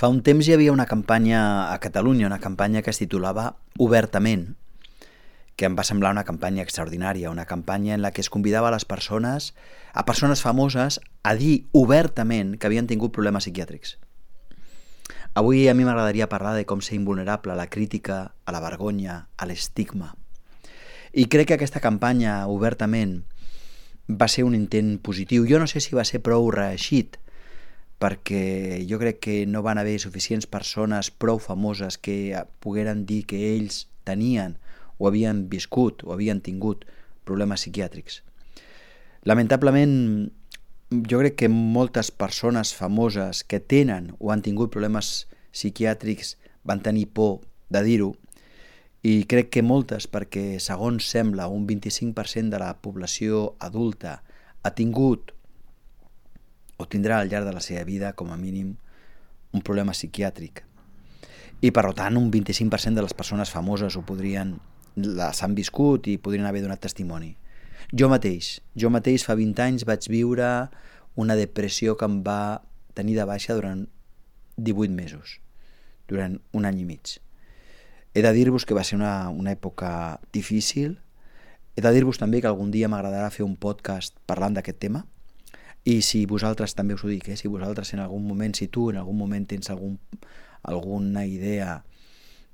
Fa un temps hi havia una campanya a Catalunya, una campanya que es titulava Obertament, que em va semblar una campanya extraordinària, una campanya en la que es convidava a les persones, a persones famoses, a dir obertament que havien tingut problemes psiquiàtrics. Avui a mi m'agradaria parlar de com ser invulnerable a la crítica, a la vergonya, a l'estigma. I crec que aquesta campanya, obertament, va ser un intent positiu. Jo no sé si va ser prou reeixit, perquè jo crec que no van haver suficients persones prou famoses que pogueren dir que ells tenien o havien viscut o havien tingut problemes psiquiàtrics. Lamentablement, jo crec que moltes persones famoses que tenen o han tingut problemes psiquiàtrics van tenir por de dir-ho i crec que moltes perquè, segons sembla, un 25% de la població adulta ha tingut o tindrà al llarg de la seva vida, com a mínim, un problema psiquiàtric. I, per tant, un 25% de les persones famoses ho podrien, les han viscut i podrien haver donat testimoni. Jo mateix, jo mateix fa 20 anys vaig viure una depressió que em va tenir de baixa durant 18 mesos, durant un any i mig. He de dir-vos que va ser una, una època difícil, he de dir-vos també que algun dia m'agradarà fer un podcast parlant d'aquest tema, i si vosaltres també us ho dic, eh? si vosaltres en algun moment, si tu en algun moment tens algun, alguna idea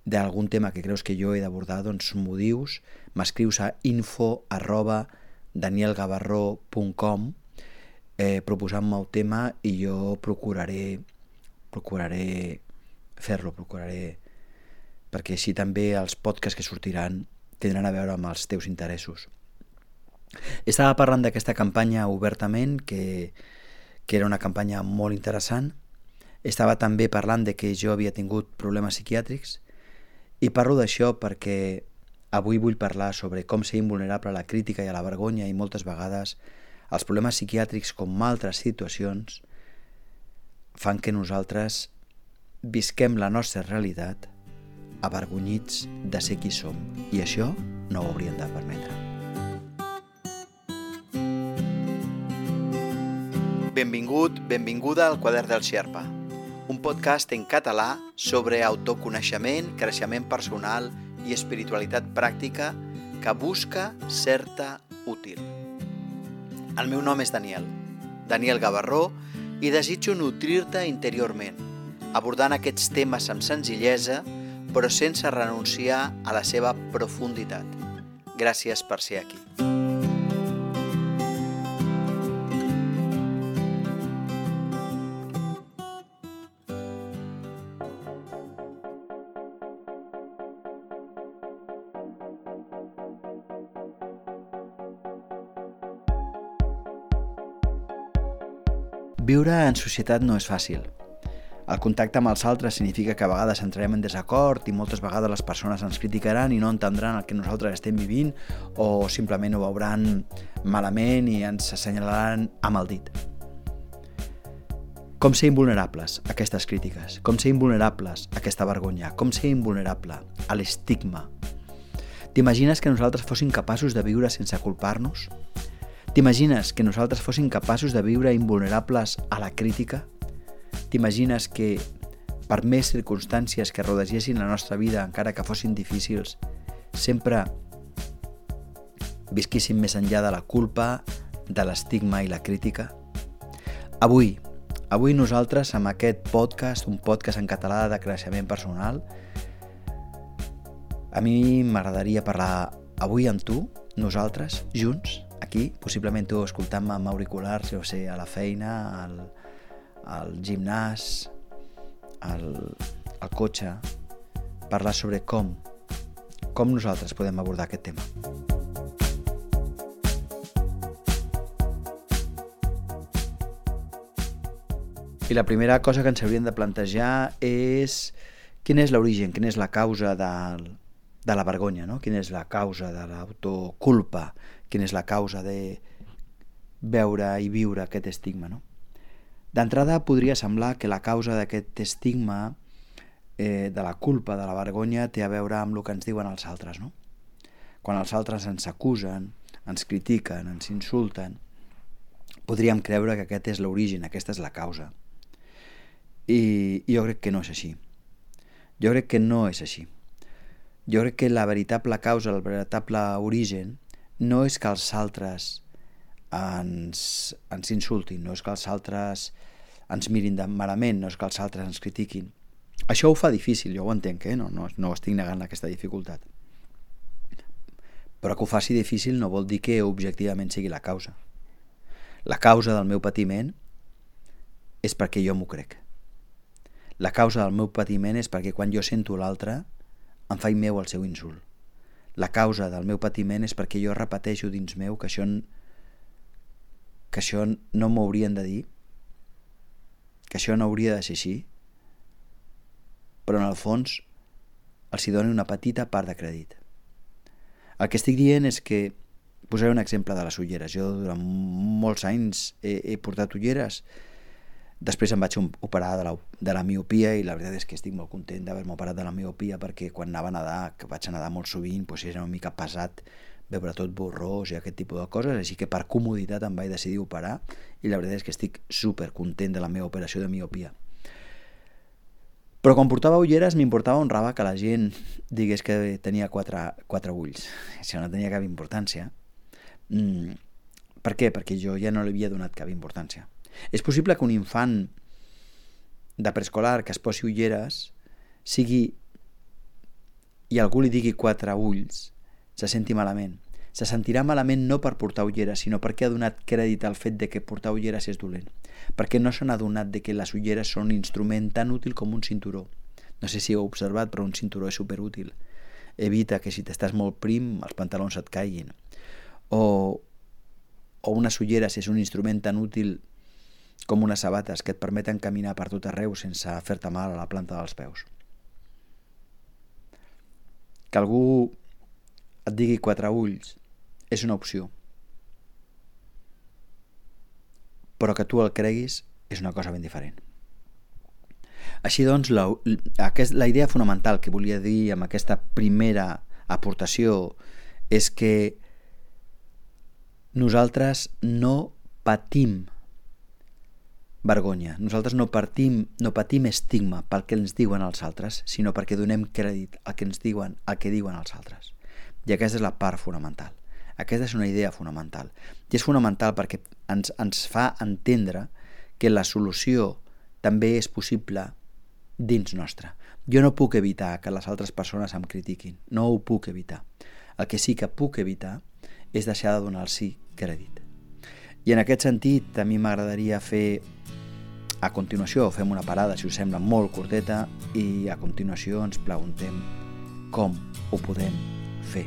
d'algun tema que creus que jo he d'abordar, doncs m'ho dius, m'escrius a info arroba danielgavarró.com eh, proposant-me el tema i jo procuraré procuraré fer-lo, procuraré perquè així també els podcasts que sortiran tindran a veure amb els teus interessos. Estava parlant d'aquesta campanya obertament, que, que era una campanya molt interessant. Estava també parlant de que jo havia tingut problemes psiquiàtrics i parlo d'això perquè avui vull parlar sobre com ser invulnerable a la crítica i a la vergonya i moltes vegades els problemes psiquiàtrics com altres situacions fan que nosaltres visquem la nostra realitat avergonyits de ser qui som i això no ho hauríem de permetre. Benvingut, benvinguda al Quadern del Xerpa, un podcast en català sobre autoconeixement, creixement personal i espiritualitat pràctica que busca certa útil. El meu nom és Daniel, Daniel Gavarró, i desitjo nutrir-te interiorment, abordant aquests temes amb senzillesa, però sense renunciar a la seva profunditat. Gràcies per ser aquí. Viure en societat no és fàcil. El contacte amb els altres significa que a vegades entrarem en desacord i moltes vegades les persones ens criticaran i no entendran el que nosaltres estem vivint o simplement ho veuran malament i ens assenyalaran amb el dit. Com ser invulnerables a aquestes crítiques? Com ser invulnerables a aquesta vergonya? Com ser invulnerable a l'estigma? T'imagines que nosaltres fóssim capaços de viure sense culpar-nos? T'imagines que nosaltres fóssim capaços de viure invulnerables a la crítica? T'imagines que, per més circumstàncies que rodegessin la nostra vida, encara que fossin difícils, sempre visquíssim més enllà de la culpa, de l'estigma i la crítica? Avui, avui nosaltres, amb aquest podcast, un podcast en català de creixement personal, a mi m'agradaria parlar avui amb tu, nosaltres, junts, aquí, possiblement tu escoltant-me amb auriculars, jo sé, a la feina, al, al gimnàs, al, al cotxe, parlar sobre com, com nosaltres podem abordar aquest tema. I la primera cosa que ens hauríem de plantejar és quina és l'origen, quina és la causa del, de la vergonya, no? quina és la causa de l'autoculpa, quina és la causa de veure i viure aquest estigma. No? D'entrada podria semblar que la causa d'aquest estigma, eh, de la culpa, de la vergonya, té a veure amb el que ens diuen els altres. No? Quan els altres ens acusen, ens critiquen, ens insulten, podríem creure que aquest és l'origen, aquesta és la causa. I, I jo crec que no és així. Jo crec que no és així. Jo crec que la veritable causa, el veritable origen, no és que els altres ens, ens insultin, no és que els altres ens mirin de malament, no és que els altres ens critiquin. Això ho fa difícil, jo ho entenc, eh? no, no, no estic negant aquesta dificultat. Però que ho faci difícil no vol dir que objectivament sigui la causa. La causa del meu patiment és perquè jo m'ho crec. La causa del meu patiment és perquè quan jo sento l'altre em faig meu el seu insult. La causa del meu patiment és perquè jo repeteixo dins meu que això, que això no m'haurien de dir, que això no hauria de ser així, però en el fons els hi doni una petita part de crèdit. El que estic dient és que posaré un exemple de les ulleres. Jo durant molts anys he, he portat ulleres Després em vaig operar de la, de la miopia i la veritat és que estic molt content d'haver-me operat de la miopia perquè quan anava a nedar, que vaig a nedar molt sovint, doncs era una mica pesat veure tot borrós i aquest tipus de coses, així que per comoditat em vaig decidir operar i la veritat és que estic super content de la meva operació de miopia. Però quan portava ulleres m'importava un raba que la gent digués que tenia quatre, quatre ulls. Això no tenia cap importància. Mm. Per què? Perquè jo ja no li havia donat cap importància. És possible que un infant de preescolar que es posi ulleres sigui i algú li digui quatre ulls, se senti malament. Se sentirà malament no per portar ulleres, sinó perquè ha donat crèdit al fet de que portar ulleres és dolent. Perquè no s'han adonat de que les ulleres són un instrument tan útil com un cinturó. No sé si heu observat, però un cinturó és superútil. Evita que si t'estàs molt prim els pantalons et caiguin. O, o unes ulleres és un instrument tan útil com unes sabates que et permeten caminar per tot arreu sense fer-te mal a la planta dels peus. Que algú et digui quatre ulls és una opció. Però que tu el creguis és una cosa ben diferent. Així doncs, la, la idea fonamental que volia dir amb aquesta primera aportació és que nosaltres no patim vergonya. Nosaltres no, partim, no patim estigma pel que ens diuen els altres, sinó perquè donem crèdit al que ens diuen, al que diuen els altres. I aquesta és la part fonamental. Aquesta és una idea fonamental. I és fonamental perquè ens, ens fa entendre que la solució també és possible dins nostre. Jo no puc evitar que les altres persones em critiquin. No ho puc evitar. El que sí que puc evitar és deixar de donar-los crèdit. I en aquest sentit, a mi m'agradaria fer a continuació fem una parada, si us sembla, molt curteta i a continuació ens preguntem com ho podem fer,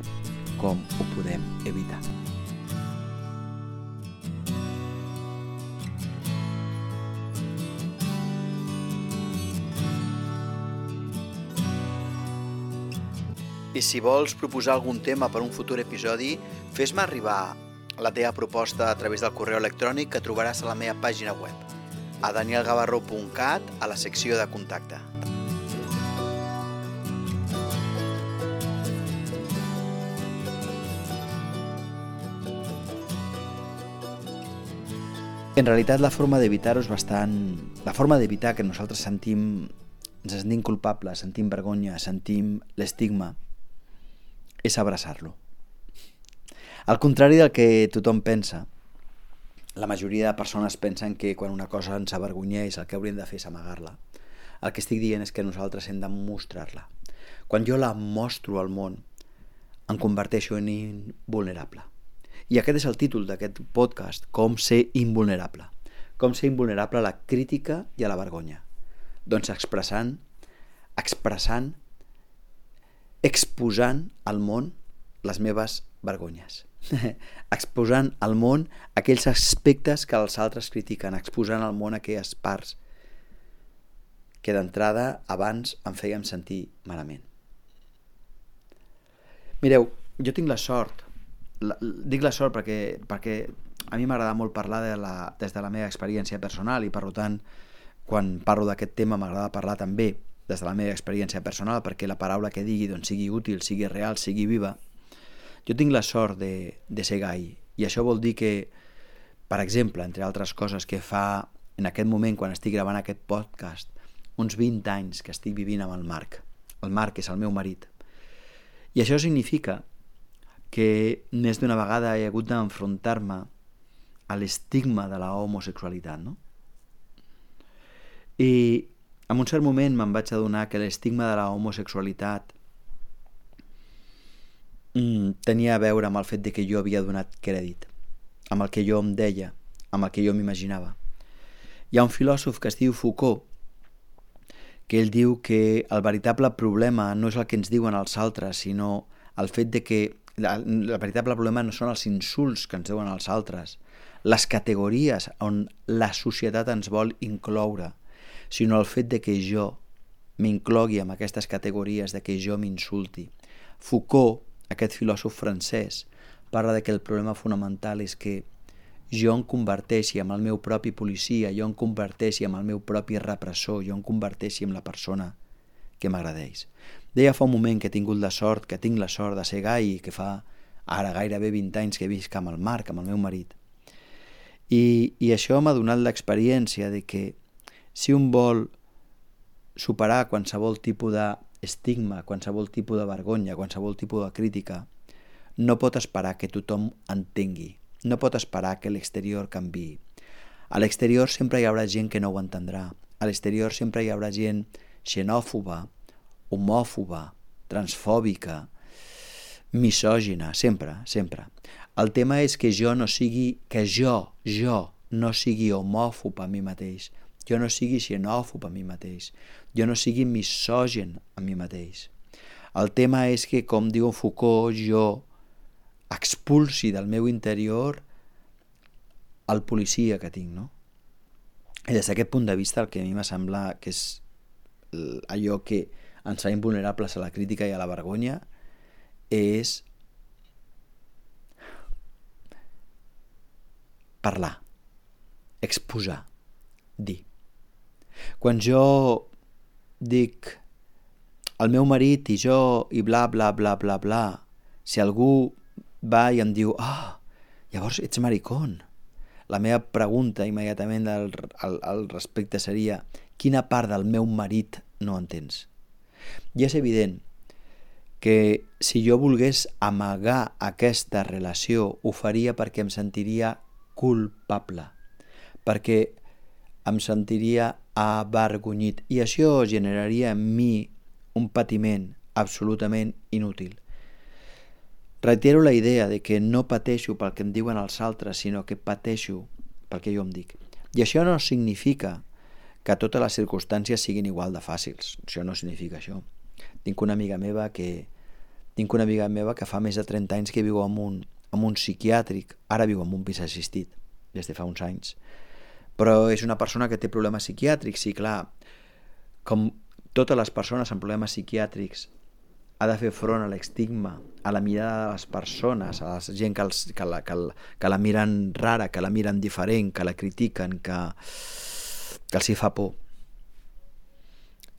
com ho podem evitar. I si vols proposar algun tema per un futur episodi, fes-me arribar la teva proposta a través del correu electrònic que trobaràs a la meva pàgina web a danielgavarró.cat a la secció de contacte. En realitat la forma d'evitar-ho és bastant... La forma d'evitar que nosaltres sentim, ens sentim culpables, sentim vergonya, sentim l'estigma, és abraçar-lo. Al contrari del que tothom pensa, la majoria de persones pensen que quan una cosa ens avergonyeix el que hauríem de fer és amagar-la. El que estic dient és que nosaltres hem de mostrar-la. Quan jo la mostro al món, em converteixo en invulnerable. I aquest és el títol d'aquest podcast, Com ser invulnerable. Com ser invulnerable a la crítica i a la vergonya. Doncs expressant, expressant, exposant al món les meves vergonyes. exposant al món aquells aspectes que els altres critiquen, exposant al món aquelles parts que d'entrada abans em fèiem sentir malament. Mireu, jo tinc la sort, la, dic la sort perquè, perquè a mi m'agrada molt parlar de la, des de la meva experiència personal i per tant quan parlo d'aquest tema m'agrada parlar també des de la meva experiència personal perquè la paraula que digui doncs, sigui útil, sigui real, sigui viva jo tinc la sort de, de ser gai i això vol dir que, per exemple, entre altres coses que fa en aquest moment quan estic gravant aquest podcast, uns 20 anys que estic vivint amb el Marc. El Marc és el meu marit. I això significa que més d'una vegada he hagut d'enfrontar-me a l'estigma de la homosexualitat, no? I en un cert moment me'n vaig adonar que l'estigma de la homosexualitat mm, tenia a veure amb el fet de que jo havia donat crèdit, amb el que jo em deia, amb el que jo m'imaginava. Hi ha un filòsof que es diu Foucault que ell diu que el veritable problema no és el que ens diuen els altres, sinó el fet de que el veritable problema no són els insults que ens diuen els altres, les categories on la societat ens vol incloure, sinó el fet de que jo m'inclogui en aquestes categories, de que jo m'insulti. Foucault, aquest filòsof francès, parla de que el problema fonamental és que jo em converteixi en el meu propi policia, jo em converteixi en el meu propi repressor, jo em converteixi en la persona que m'agradeix. Deia fa un moment que he tingut la sort, que tinc la sort de ser gai i que fa ara gairebé 20 anys que visc amb el Marc, amb el meu marit. I, i això m'ha donat l'experiència de que si un vol superar qualsevol tipus d'estigma, qualsevol tipus de vergonya, qualsevol tipus de crítica, no pot esperar que tothom entengui, no pot esperar que l'exterior canvi. A l'exterior sempre hi haurà gent que no ho entendrà, a l'exterior sempre hi haurà gent xenòfoba, homòfoba, transfòbica, misògina, sempre, sempre. El tema és que jo no sigui, que jo, jo, no sigui homòfob a mi mateix, jo no sigui xenòfob a mi mateix, jo no sigui misògen a mi mateix. El tema és que, com diu Foucault, jo expulsi del meu interior el policia que tinc, no? I des d'aquest punt de vista el que a mi m'assembla que és allò que ens fa invulnerables a la crítica i a la vergonya és parlar, exposar, dir. Quan jo dic el meu marit i jo i bla bla bla bla bla, si algú va i em diu ah, llavors ets maricón. La meva pregunta immediatament al, al, al respecte seria quina part del meu marit no entens? I és evident que si jo volgués amagar aquesta relació ho faria perquè em sentiria culpable, perquè em sentiria avergonyit i això generaria en mi un patiment absolutament inútil. Reitero la idea de que no pateixo pel que em diuen els altres, sinó que pateixo pel que jo em dic. I això no significa que totes les circumstàncies siguin igual de fàcils. Això no significa això. Tinc una amiga meva que tinc una amiga meva que fa més de 30 anys que viu en un, en un psiquiàtric, ara viu en un pis assistit, des de fa uns anys. Però és una persona que té problemes psiquiàtrics i, clar, com totes les persones amb problemes psiquiàtrics ha de fer front a l'estigma, a la mirada de les persones, a la gent que, els, que, la, que, la, que la miren rara, que la miren diferent, que la critiquen, que, que els hi fa por.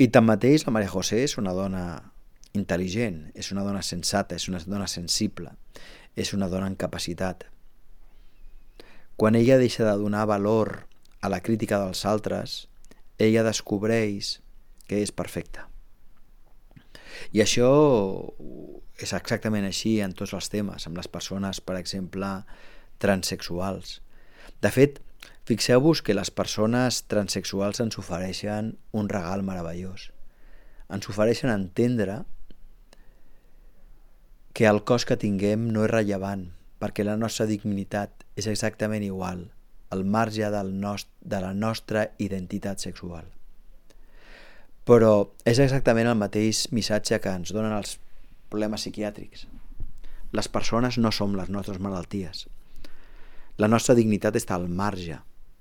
I tanmateix la Maria José és una dona intel·ligent, és una dona sensata, és una dona sensible, és una dona en capacitat. Quan ella deixa de donar valor a la crítica dels altres, ella descobreix que és perfecta. I això és exactament així en tots els temes, amb les persones, per exemple, transexuals. De fet, Fixeu-vos que les persones transexuals ens ofereixen un regal meravellós. Ens ofereixen entendre que el cos que tinguem no és rellevant, perquè la nostra dignitat és exactament igual al marge del nost de la nostra identitat sexual. Però és exactament el mateix missatge que ens donen els problemes psiquiàtrics. Les persones no som les nostres malalties. La nostra dignitat està al marge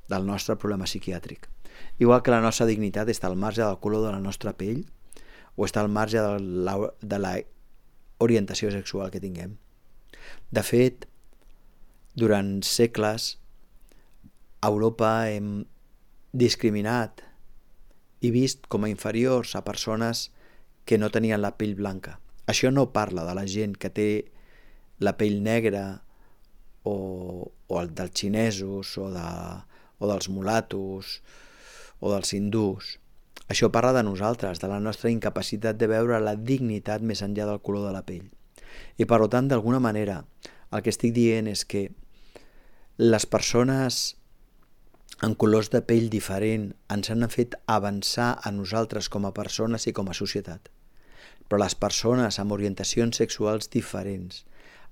del nostre problema psiquiàtric. Igual que la nostra dignitat està al marge del color de la nostra pell o està al marge de la, de la orientació sexual que tinguem. De fet, durant segles a Europa hem discriminat i vist com a inferiors a persones que no tenien la pell blanca. Això no parla de la gent que té la pell negra o, o el dels xinesos o de o dels mulatos o dels hindús. Això parla de nosaltres, de la nostra incapacitat de veure la dignitat més enllà del color de la pell. I per tant, d'alguna manera, el que estic dient és que les persones en colors de pell diferent ens han fet avançar a nosaltres com a persones i com a societat. Però les persones amb orientacions sexuals diferents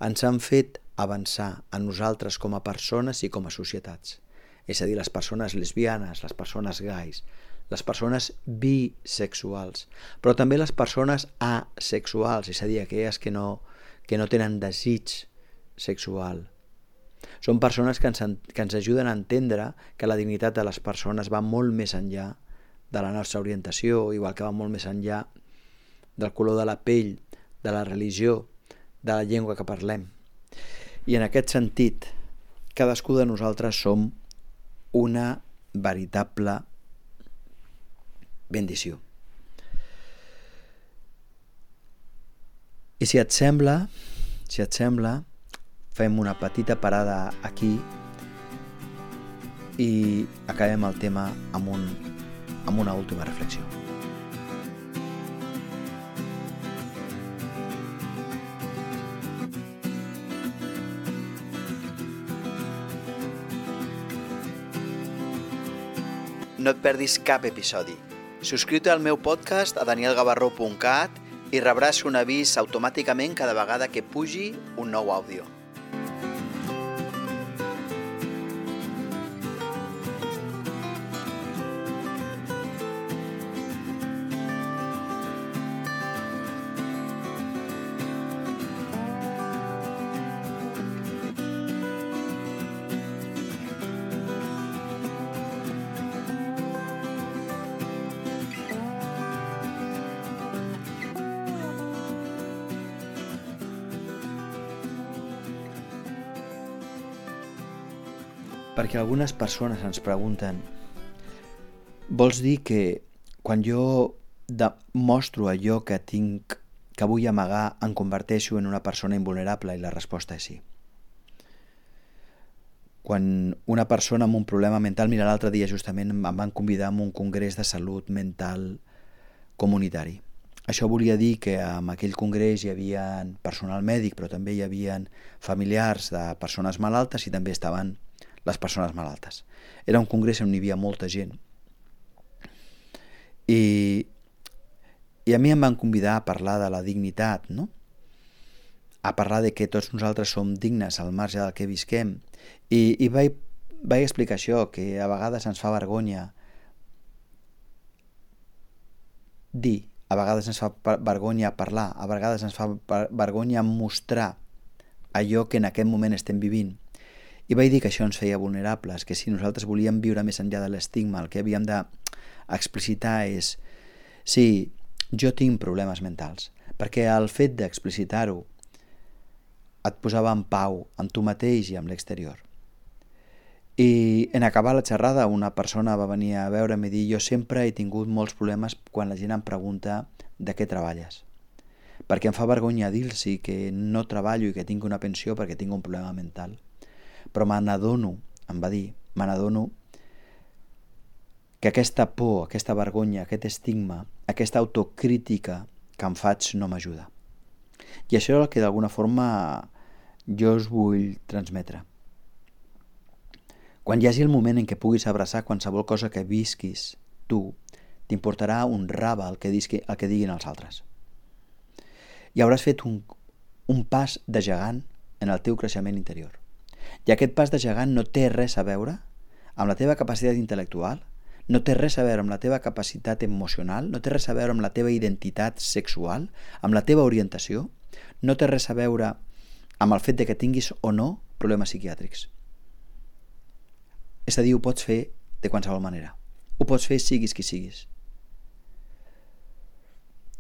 ens han fet avançar a nosaltres com a persones i com a societats. És a dir, les persones lesbianes, les persones gais, les persones bisexuals, però també les persones asexuals, és a dir, aquelles que no, que no tenen desig sexual. Són persones que ens, que ens ajuden a entendre que la dignitat de les persones va molt més enllà de la nostra orientació, igual que va molt més enllà del color de la pell, de la religió, de la llengua que parlem. I en aquest sentit, cadascú de nosaltres som una veritable bendició. I si et sembla, si et sembla, fem una petita parada aquí i acabem el tema amb, un, amb una última reflexió. No et perdis cap episodi. Subscriu-te al meu podcast a danielgavarró.cat i rebràs un avís automàticament cada vegada que pugi un nou àudio. Perquè algunes persones ens pregunten vols dir que quan jo mostro allò que tinc que vull amagar em converteixo en una persona invulnerable i la resposta és sí. Quan una persona amb un problema mental, mira l'altre dia justament em van convidar a un congrés de salut mental comunitari. Això volia dir que en aquell congrés hi havia personal mèdic, però també hi havia familiars de persones malaltes i també estaven les persones malaltes. Era un congrés on hi havia molta gent. I, i a mi em van convidar a parlar de la dignitat, no? a parlar de que tots nosaltres som dignes al marge del que visquem. I, i vaig, vaig explicar això, que a vegades ens fa vergonya dir, a vegades ens fa vergonya parlar, a vegades ens fa vergonya mostrar allò que en aquest moment estem vivint. I vaig dir que això ens feia vulnerables, que si nosaltres volíem viure més enllà de l'estigma, el que havíem d'explicitar és sí, jo tinc problemes mentals, perquè el fet d'explicitar-ho et posava en pau amb tu mateix i amb l'exterior. I en acabar la xerrada una persona va venir a veure'm i dir jo sempre he tingut molts problemes quan la gent em pregunta de què treballes perquè em fa vergonya dir-los que no treballo i que tinc una pensió perquè tinc un problema mental però me n'adono, em va dir, me n'adono que aquesta por, aquesta vergonya, aquest estigma, aquesta autocrítica que em faig no m'ajuda. I això és el que d'alguna forma jo us vull transmetre. Quan hi hagi el moment en què puguis abraçar qualsevol cosa que visquis, tu, t'importarà un raba el que, disqui, el que diguin els altres. I hauràs fet un, un pas de gegant en el teu creixement interior. I aquest pas de gegant no té res a veure amb la teva capacitat intel·lectual, no té res a veure amb la teva capacitat emocional, no té res a veure amb la teva identitat sexual, amb la teva orientació, no té res a veure amb el fet de que tinguis o no problemes psiquiàtrics. És a dir, ho pots fer de qualsevol manera. Ho pots fer siguis qui siguis.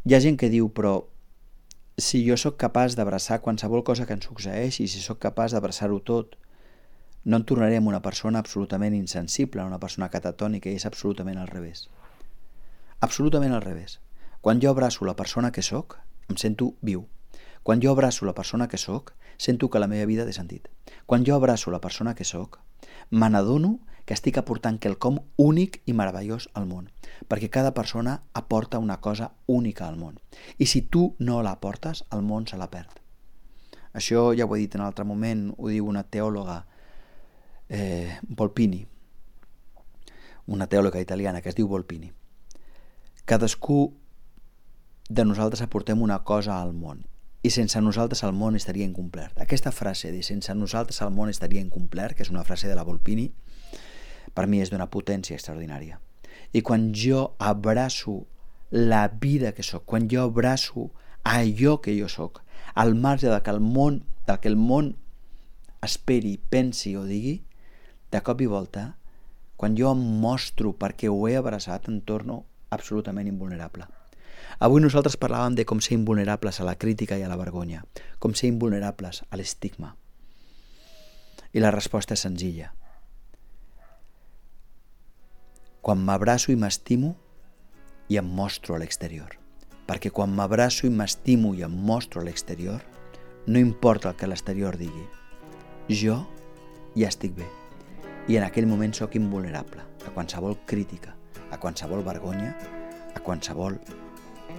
Hi ha gent que diu, però si jo sóc capaç d'abraçar qualsevol cosa que em succeeixi, si sóc capaç d'abraçar-ho tot, no en tornarem una persona absolutament insensible, una persona catatònica, i és absolutament al revés. Absolutament al revés. Quan jo abraço la persona que sóc, em sento viu. Quan jo abraço la persona que sóc, sento que la meva vida té sentit. Quan jo abraço la persona que sóc, me n'adono que estic aportant quelcom únic i meravellós al món, perquè cada persona aporta una cosa única al món. I si tu no la aportes, el món se la perd. Això ja ho he dit en altre moment, ho diu una teòloga, eh, Volpini, una teòloga italiana que es diu Volpini. Cadascú de nosaltres aportem una cosa al món i sense nosaltres el món estaria incomplert. Aquesta frase de sense nosaltres el món estaria incomplert, que és una frase de la Volpini, per mi és d'una potència extraordinària. I quan jo abraço la vida que sóc, quan jo abraço allò que jo sóc, al marge de que el món, del que el món esperi, pensi o digui, de cop i volta, quan jo em mostro perquè ho he abraçat, em torno absolutament invulnerable. Avui nosaltres parlàvem de com ser invulnerables a la crítica i a la vergonya, com ser invulnerables a l'estigma. I la resposta és senzilla. Quan m'abraço i m'estimo i em mostro a l'exterior. Perquè quan m'abraço i m'estimo i em mostro a l'exterior, no importa el que l'exterior digui, jo ja estic bé. I en aquell moment sóc invulnerable a qualsevol crítica, a qualsevol vergonya, a qualsevol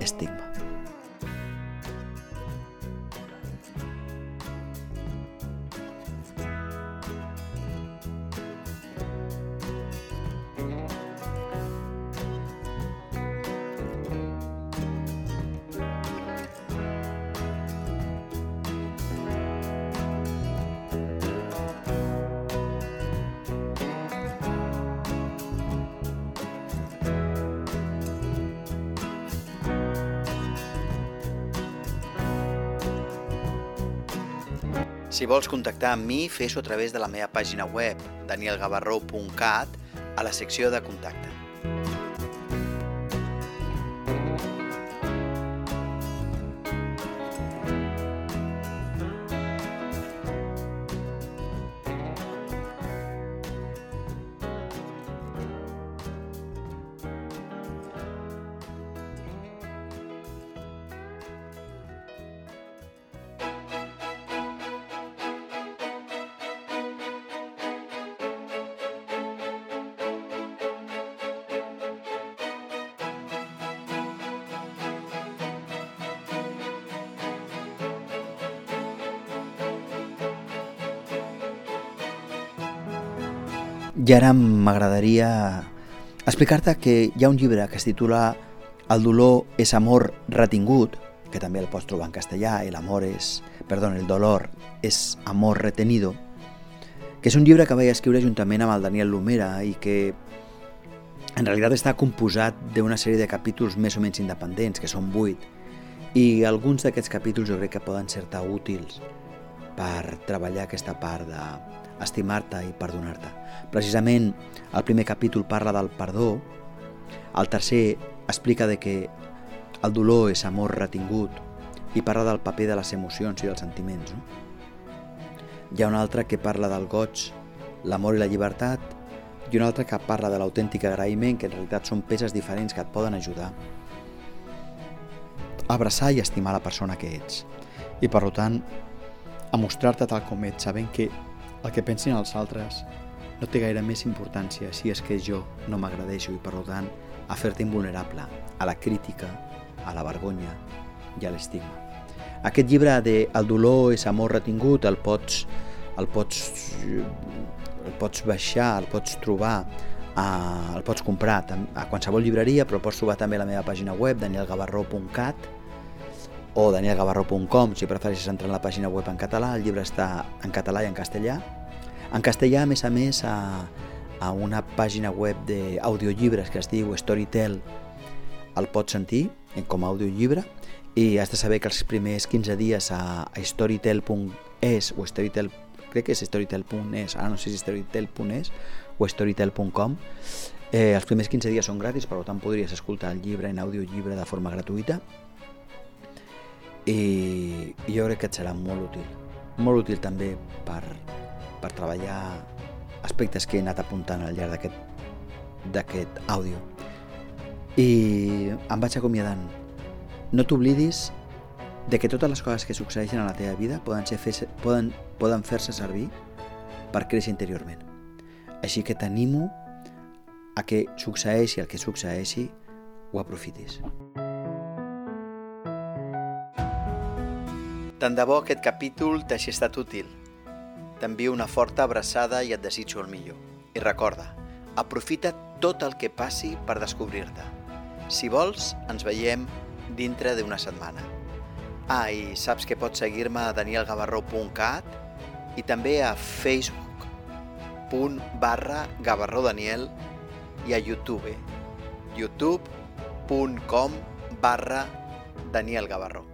estigma. Si vols contactar amb mi, fes-ho a través de la meva pàgina web, danielgavarró.cat, a la secció de contacte. I ara m'agradaria explicar-te que hi ha un llibre que es titula El dolor és amor retingut, que també el pots trobar en castellà, el amor és, perdó, el dolor és amor retenido, que és un llibre que vaig escriure juntament amb el Daniel Lumera i que en realitat està composat d'una sèrie de capítols més o menys independents, que són vuit, i alguns d'aquests capítols jo crec que poden ser-te útils per treballar aquesta part de estimar-te i perdonar-te. Precisament el primer capítol parla del perdó, el tercer explica de que el dolor és amor retingut i parla del paper de les emocions i dels sentiments. No? Hi ha un altre que parla del goig, l'amor i la llibertat i un altre que parla de l'autèntic agraïment, que en realitat són peces diferents que et poden ajudar abraçar i estimar la persona que ets. I per tant, a mostrar-te tal com ets, sabent que el que pensin els altres no té gaire més importància si és que jo no m'agradeixo i, per tant, a fer-te invulnerable a la crítica, a la vergonya i a l'estigma. Aquest llibre de El dolor és amor retingut el pots, el pots, el pots baixar, el pots trobar, el pots comprar a qualsevol llibreria, però pots trobar també a la meva pàgina web, danielgavarró.cat, o danielgavarro.com si prefereixes entrar en la pàgina web en català, el llibre està en català i en castellà. En castellà, a més a més, a, a una pàgina web d'audiollibres que es diu Storytel, el pots sentir com a audiollibre i has de saber que els primers 15 dies a, a storytel.es o storytel, crec que és storytel.es, ara no sé si storytel.es o storytel.com eh, els primers 15 dies són gratis, per tant podries escoltar el llibre en audiollibre de forma gratuïta i jo crec que et serà molt útil. Molt útil també per, per treballar aspectes que he anat apuntant al llarg d'aquest àudio. I em vaig acomiadant. No t'oblidis de que totes les coses que succeeixen a la teva vida poden, ser fer, poden, poden fer-se servir per créixer interiorment. Així que t'animo a que succeeixi el que succeeixi, ho aprofitis. Tant de bo aquest capítol t'hagi estat útil. T'envio una forta abraçada i et desitjo el millor. I recorda, aprofita tot el que passi per descobrir-te. Si vols, ens veiem dintre d'una setmana. Ah, i saps que pots seguir-me a danielgavarró.cat i també a facebook.com barra gavarrodaniel i a youtube youtube.com barra danielgavarró.